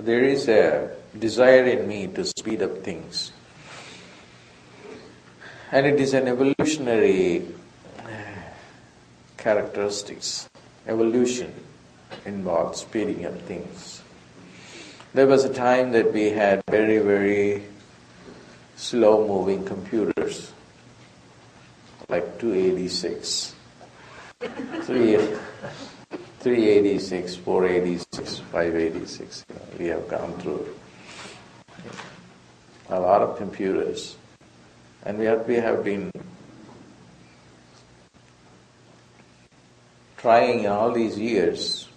there is a desire in me to speed up things. And it is an evolutionary uh, characteristics. Evolution involves speeding up things. There was a time that we had very, very slow moving computers, like 286, 386, 486, 586. You know, we have gone through a lot of computers. And we have, we have been trying all these years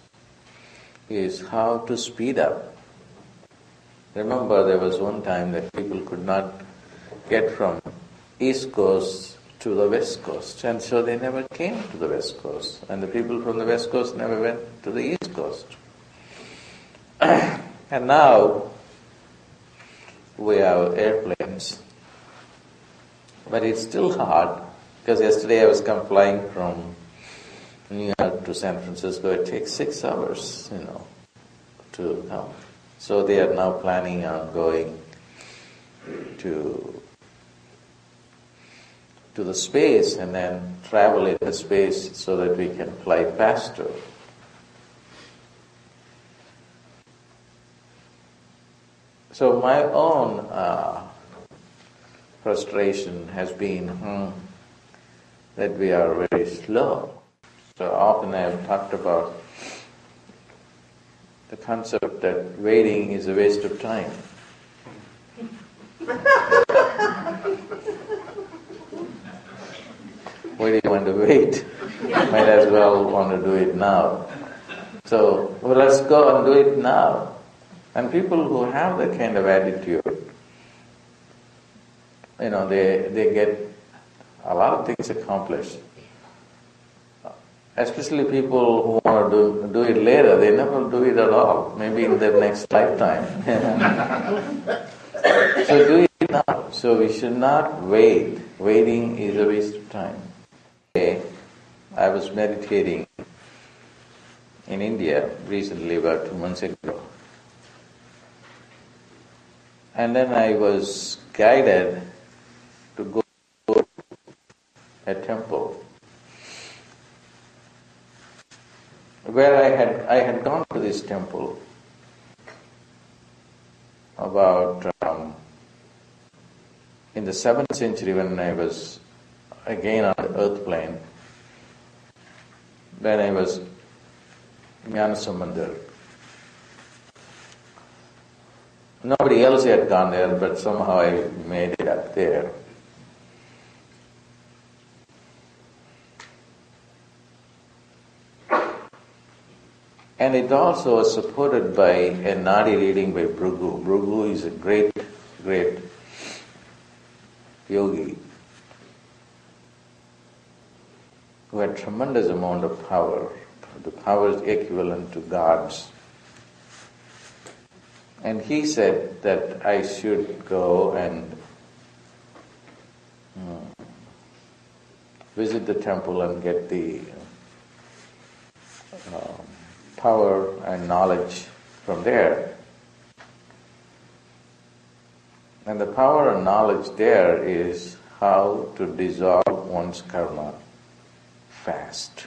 is how to speed up. Remember, there was one time that people could not get from East Coast to the West Coast, and so they never came to the West Coast, and the people from the West Coast never went to the East Coast. and now we have airplanes, but it's still hard because yesterday I was come flying from New York to San Francisco. It takes six hours, you know, to come. So they are now planning on going to to the space and then travel in the space so that we can fly faster. So my own uh, frustration has been hmm, that we are very slow. So often I have talked about the concept that waiting is a waste of time. Why do you want to wait? Might as well want to do it now. So, well, let's go and do it now. And people who have that kind of attitude, you know, they, they get a lot of things accomplished. Especially people who want to do, do it later, they never do it at all, maybe in their next lifetime. so do it now. So we should not wait. Waiting is a waste of time. I was meditating in India recently, about two months ago. And then I was guided to go to a temple where I had I had gone to this temple about um, in the seventh century when I was again on the earth plane. When I was Gnanasambandar. Nobody else had gone there, but somehow I made it up there. And it also was supported by a Nadi reading by Bhrigu. Bhrigu is a great, great yogi who had tremendous amount of power. The power is equivalent to God's. And he said that I should go and um, visit the temple and get the uh, power and knowledge from there. And the power and knowledge there is how to dissolve one's karma fast.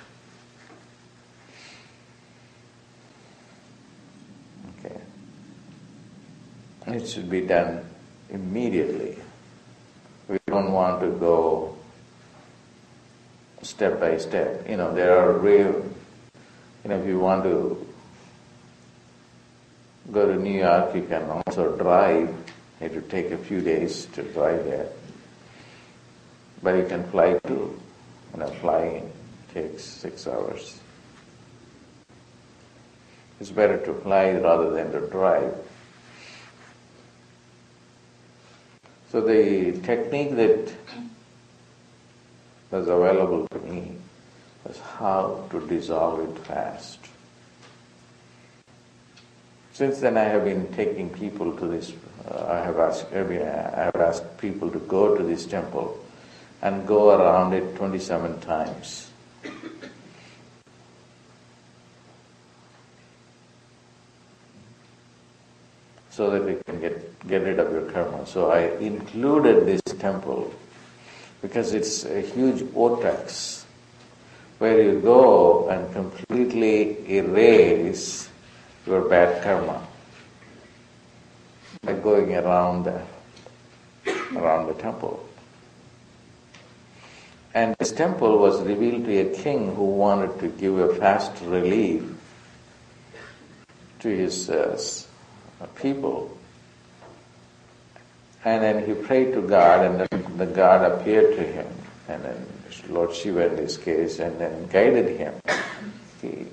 Okay. It should be done immediately. We don't want to go step by step. You know, there are real, you know, if you want to go to New York, you can also drive. It would take a few days to drive there. But you can fly too, you know, flying takes six hours. It's better to fly rather than to drive. So the technique that was available to me was how to dissolve it fast. Since then, I have been taking people to this. Uh, I have asked. I have asked people to go to this temple and go around it 27 times. so that we can get, get rid of your karma. So I included this temple because it's a huge vortex where you go and completely erase your bad karma by going around the, around the temple. And this temple was revealed to a king who wanted to give a fast relief to his uh, people. And then he prayed to God, and then the God appeared to him, and then Lord Shiva in this case, and then guided him. He,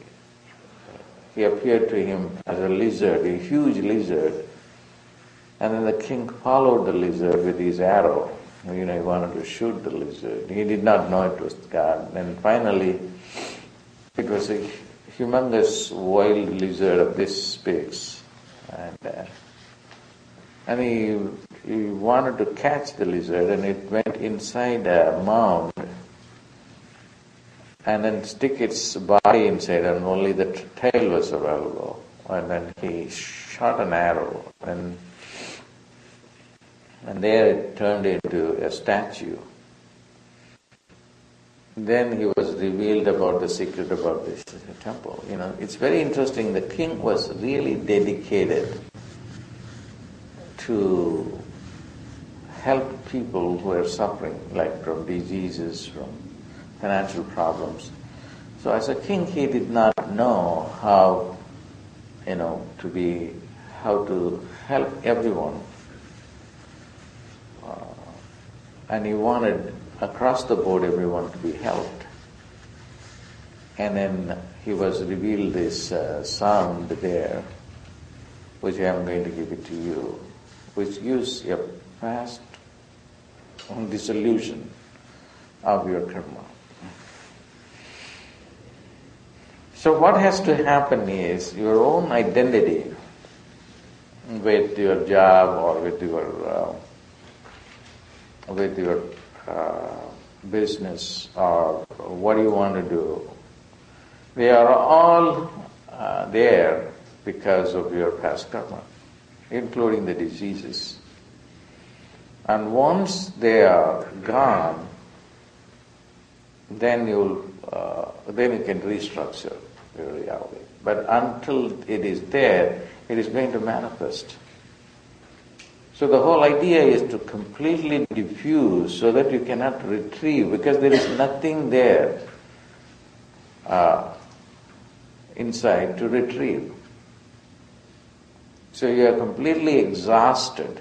he appeared to him as a lizard, a huge lizard, and then the king followed the lizard with his arrow. You know, he wanted to shoot the lizard. He did not know it was God. And finally, it was a humongous wild lizard of this big and uh, and he he wanted to catch the lizard, and it went inside a mound, and then stick its body inside, and only the tail was available. And then he shot an arrow, and and there it turned into a statue. Then he was revealed about the secret about this temple. You know, it's very interesting. The king was really dedicated to help people who are suffering, like from diseases, from financial problems. So as a king, he did not know how, you know, to be, how to help everyone. Uh, and he wanted across the board everyone to be helped. And then he was revealed this uh, sound there, which I am going to give it to you, which gives a fast dissolution of your karma. So what has to happen is your own identity with your job or with your uh, with your uh, business or what you want to do, they are all uh, there because of your past karma, including the diseases. And once they are gone, then you'll uh, then you can restructure your reality. But until it is there, it is going to manifest. So the whole idea is to completely diffuse so that you cannot retrieve because there is nothing there uh, inside to retrieve. So you are completely exhausted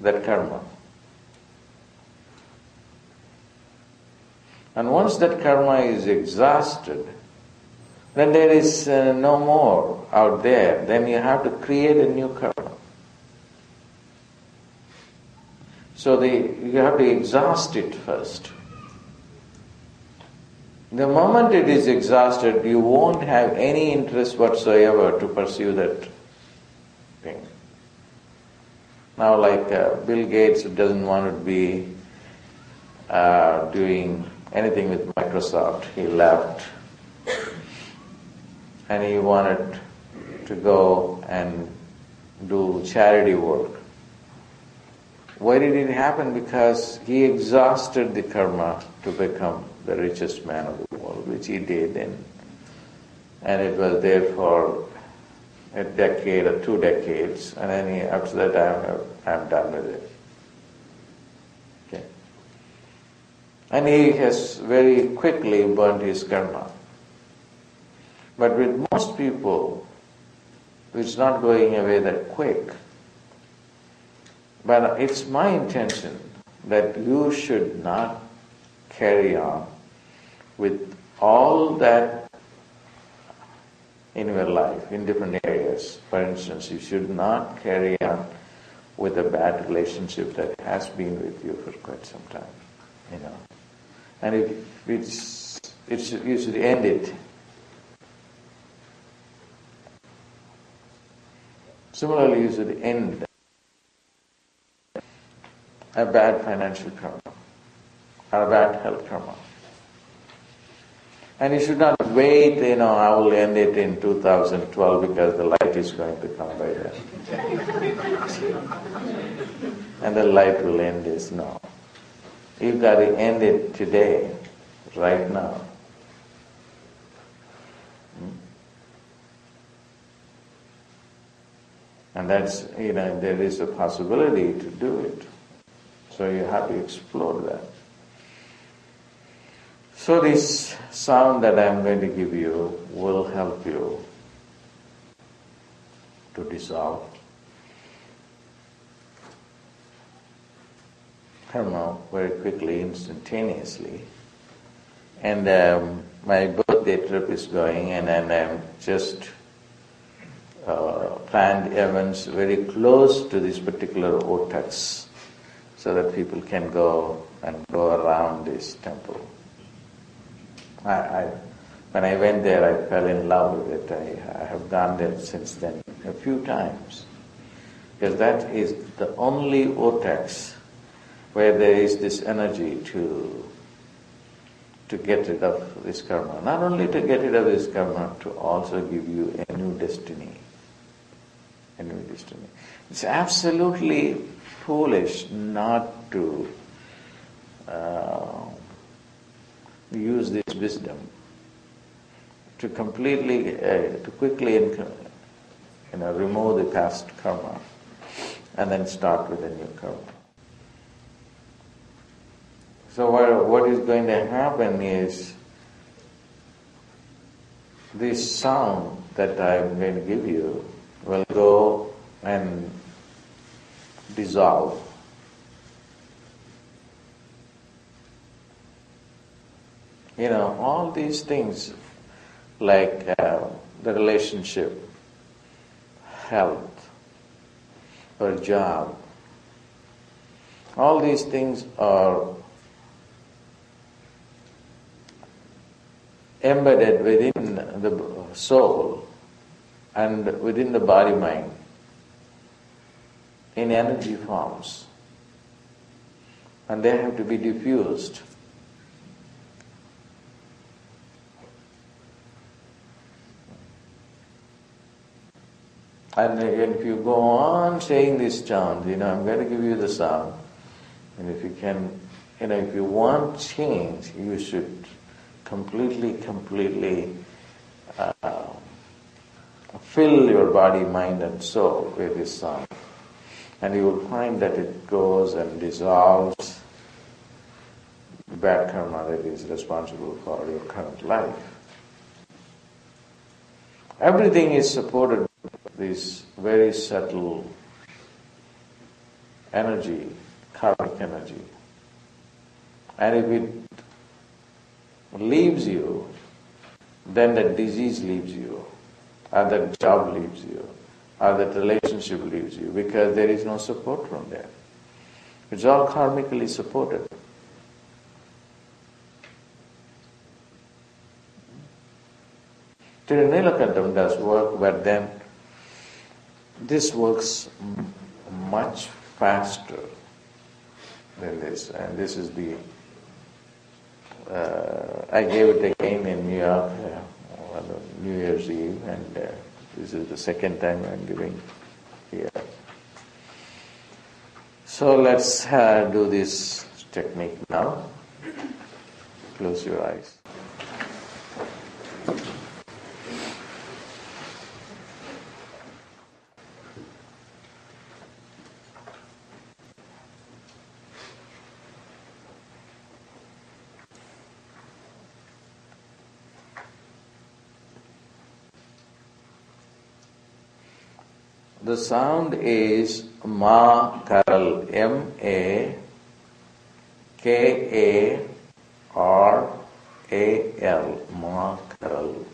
that karma. And once that karma is exhausted, then there is uh, no more out there. Then you have to create a new karma. So the, you have to exhaust it first. The moment it is exhausted, you won't have any interest whatsoever to pursue that. Now, like uh, Bill Gates doesn't want to be uh, doing anything with Microsoft, he left. And he wanted to go and do charity work. Why did it happen? Because he exhausted the karma to become the richest man of the world, which he did, and, and it was there for a decade or two decades, and then he, after that I'm, I'm done with it. Okay. And he has very quickly burnt his karma. But with most people, it's not going away that quick. But it's my intention that you should not carry on with all that in your life in different areas. For instance, you should not carry on with a bad relationship that has been with you for quite some time, you know. And if it's, it's you should end it. Similarly, you should end a bad financial karma or a bad health karma. And you should not wait, you know, I will end it in 2012 because the light is going to come by then. and the light will end this. No. You've got to end it today, right now. Hmm? And that's, you know, there is a possibility to do it. So you have to explore that. So this sound that I am going to give you will help you to dissolve karma very quickly, instantaneously. And um, my birthday trip is going, and I'm just uh, planned events very close to this particular vortex so that people can go and go around this temple. I, I, when I went there, I fell in love with it. I, I have gone there since then a few times. Because that is the only vortex where there is this energy to to get rid of this karma. Not only to get rid of this karma, to also give you a new destiny. A new destiny. It's absolutely foolish not to uh, use this wisdom to completely, uh, to quickly, you know, remove the past karma and then start with a new karma. So what, what is going to happen is this sound that I'm going to give you will go and dissolve You know, all these things like uh, the relationship, health, or job, all these things are embedded within the soul and within the body mind in energy forms. And they have to be diffused. And if you go on saying this chant, you know, I'm going to give you the sound. And if you can, you know, if you want change, you should completely, completely uh, fill your body, mind, and soul with this sound. And you will find that it goes and dissolves bad karma that is responsible for your current life. Everything is supported this very subtle energy, karmic energy. And if it leaves you, then that disease leaves you, or that job leaves you, or that relationship leaves you, because there is no support from there. It's all karmically supported. Tirunelakantha does work, but then this works much faster than this, and this is the. Uh, I gave it again in New York uh, on New Year's Eve, and uh, this is the second time I'm giving here. So let's uh, do this technique now. Close your eyes. The sound is ma karal, M A K A R A L, ma karal.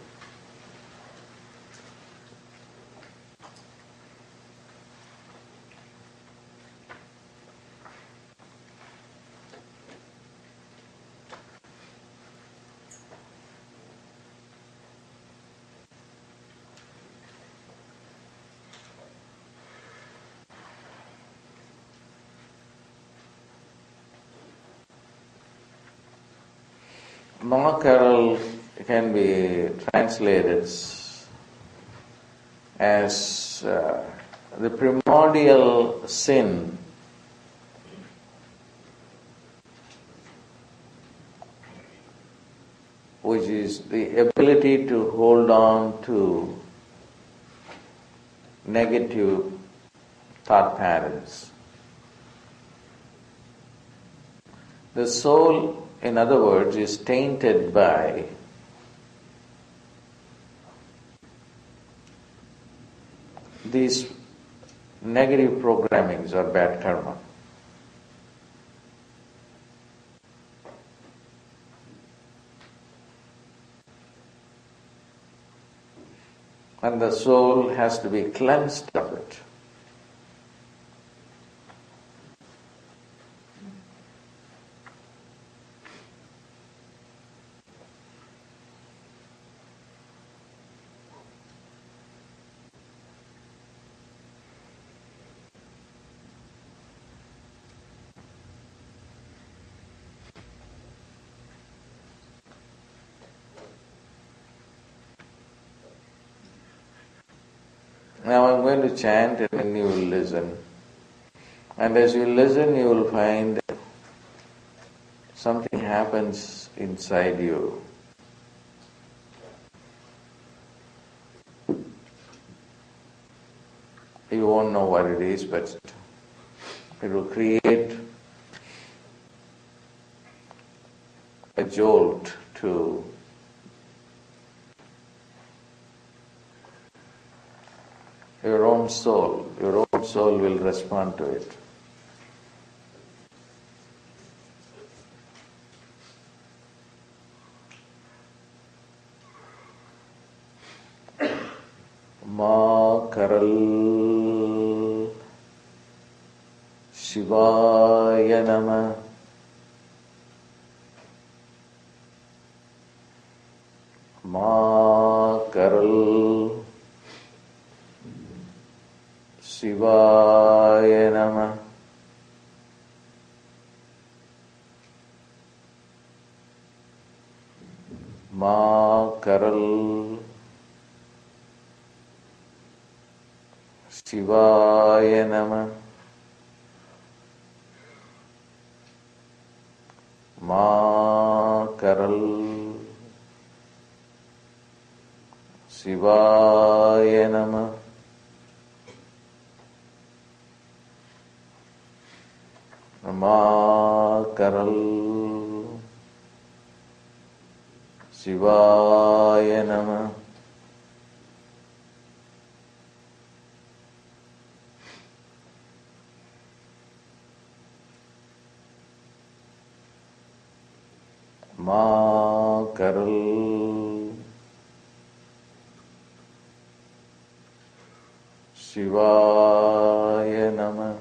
Makaral can be translated as uh, the primordial sin which is the ability to hold on to negative thought patterns. The soul, in other words, is tainted by these negative programmings or bad karma. And the soul has to be cleansed of it. Now I'm to chant and then you will listen. And as you listen, you will find something happens inside you. You won't know what it is, but it will create a jolt to your own soul. Your own soul will respond to it. शिवाय नमः। मा करल शिवाय नमः। मा करल शिवाय नमः मा करल शिवाय नमः।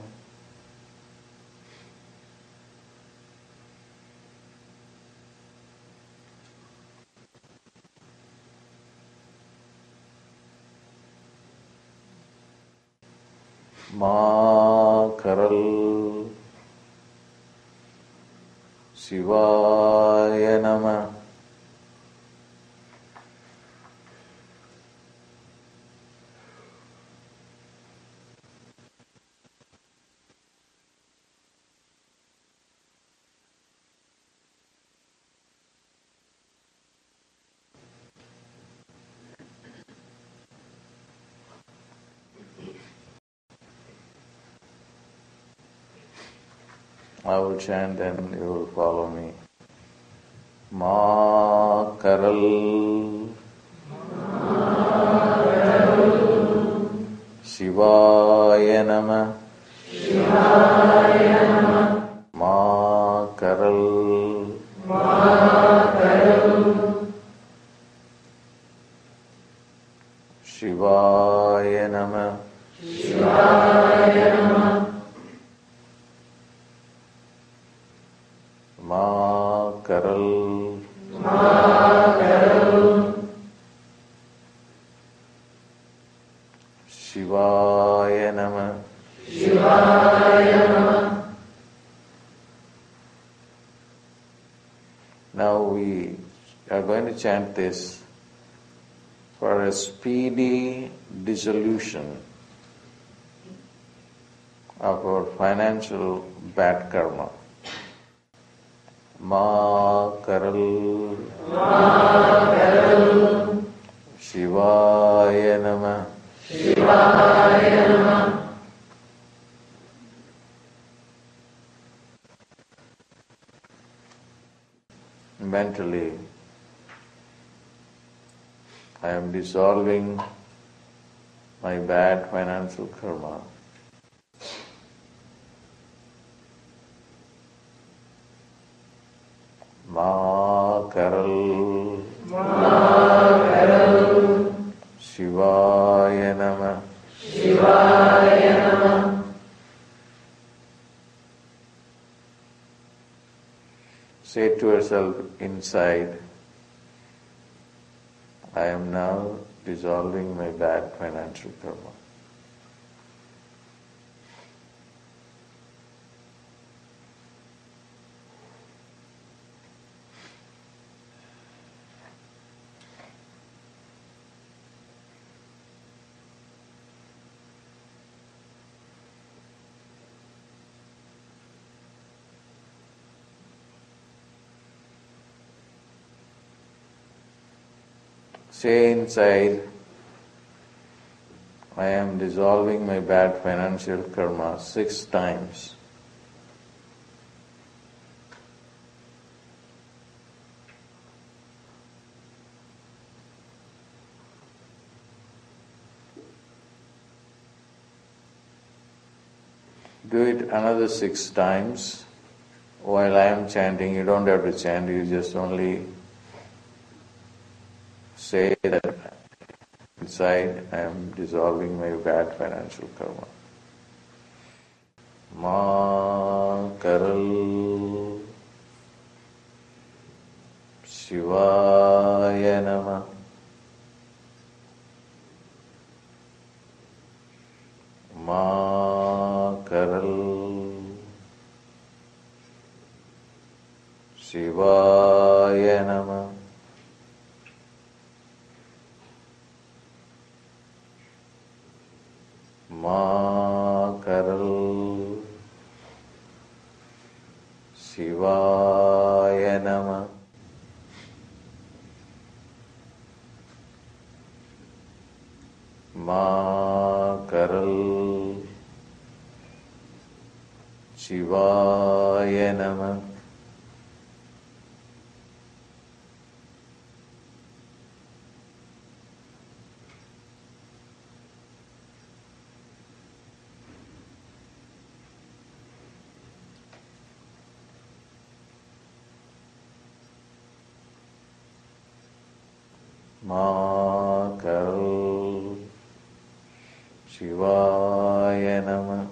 मा करल शिवाय I will chant and you will follow me. Ma Karal. Shivaya Nama Ma Now we are going to chant this for a speedy dissolution of our financial bad karma. Ma Karal. Shivaya Nama Mentally, I am dissolving my bad financial karma. Ma Karal. Shivaya Nama Say to yourself inside, I am now dissolving my bad financial karma. Say inside, I am dissolving my bad financial karma six times. Do it another six times while I am chanting. You don't have to chant, you just only say that inside I am dissolving my bad financial karma. Ma Karal Shivaya Nama Ma Karal Shivaya Ma Karal Shivaya Nama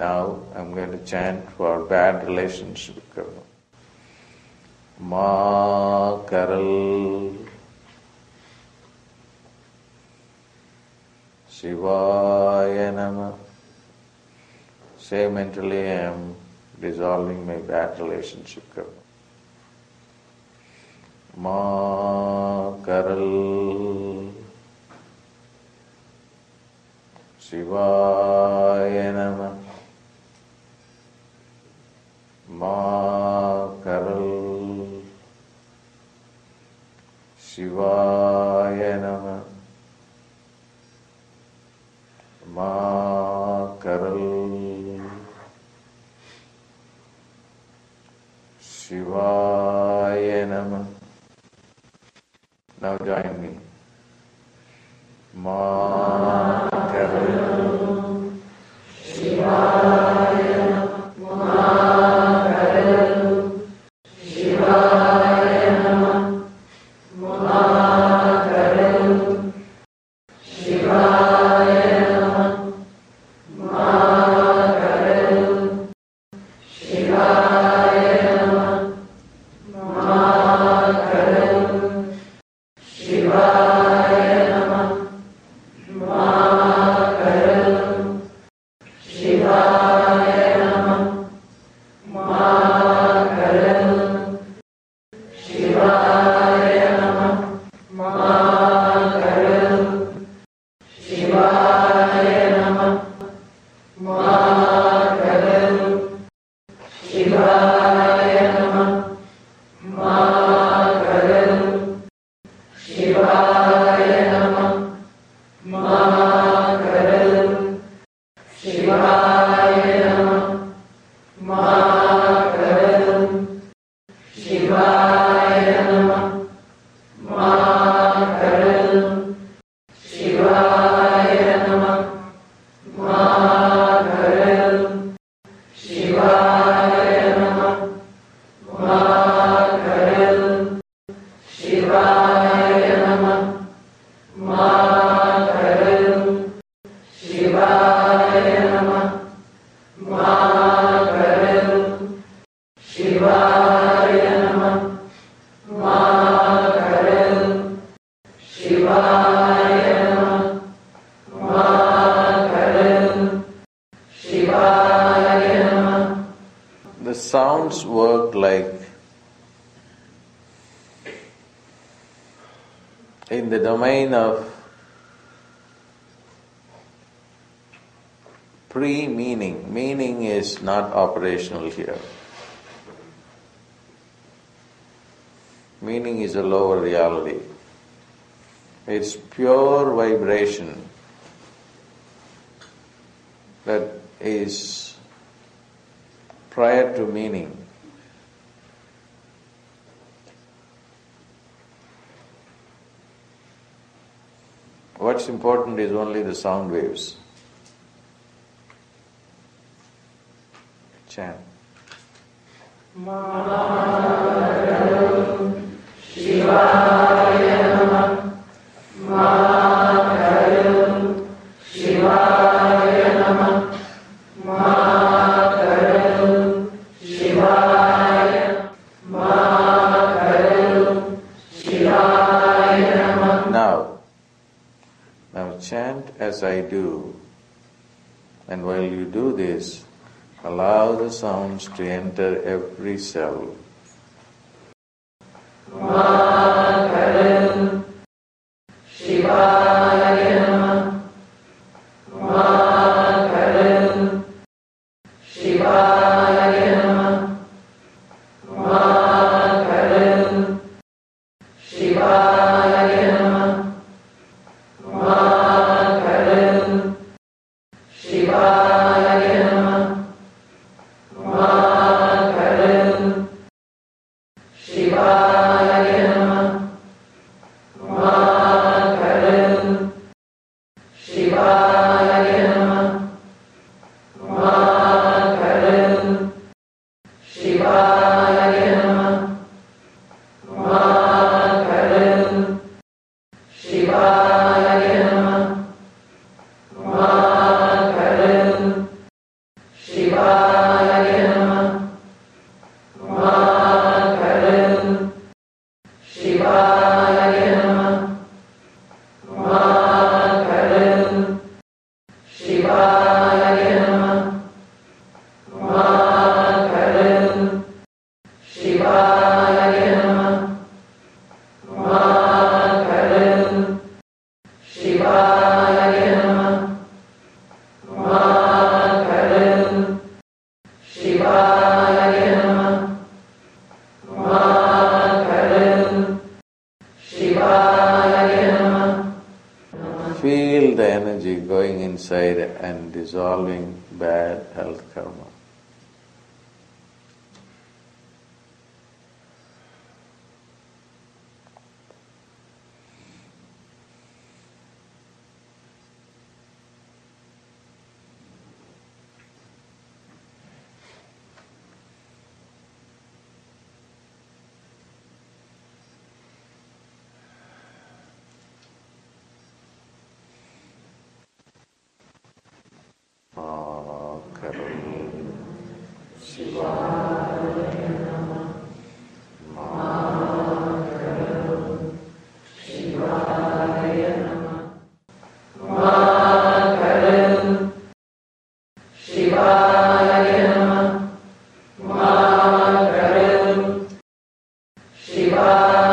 Now I'm going to chant for bad relationship karma. Ma Karal Shivaya Nama. Say mentally I am dissolving my bad relationship karma. Ma Karal Shivaya Nama. Ma Karal Shivaya domain of pre meaning. Meaning is not operational here. Meaning is a lower reality. It's pure vibration that is prior to meaning. Important is only the sound waves. Chant. I do, and while you do this, allow the sounds to enter every cell. Inside and dissolving bad health karma. Shiva.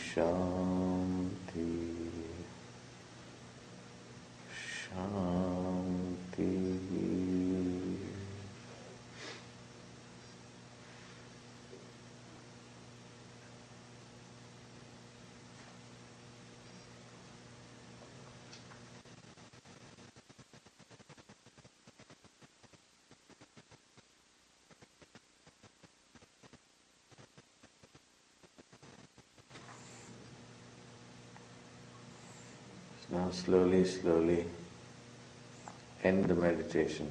Shanti, Now slowly, slowly end the meditation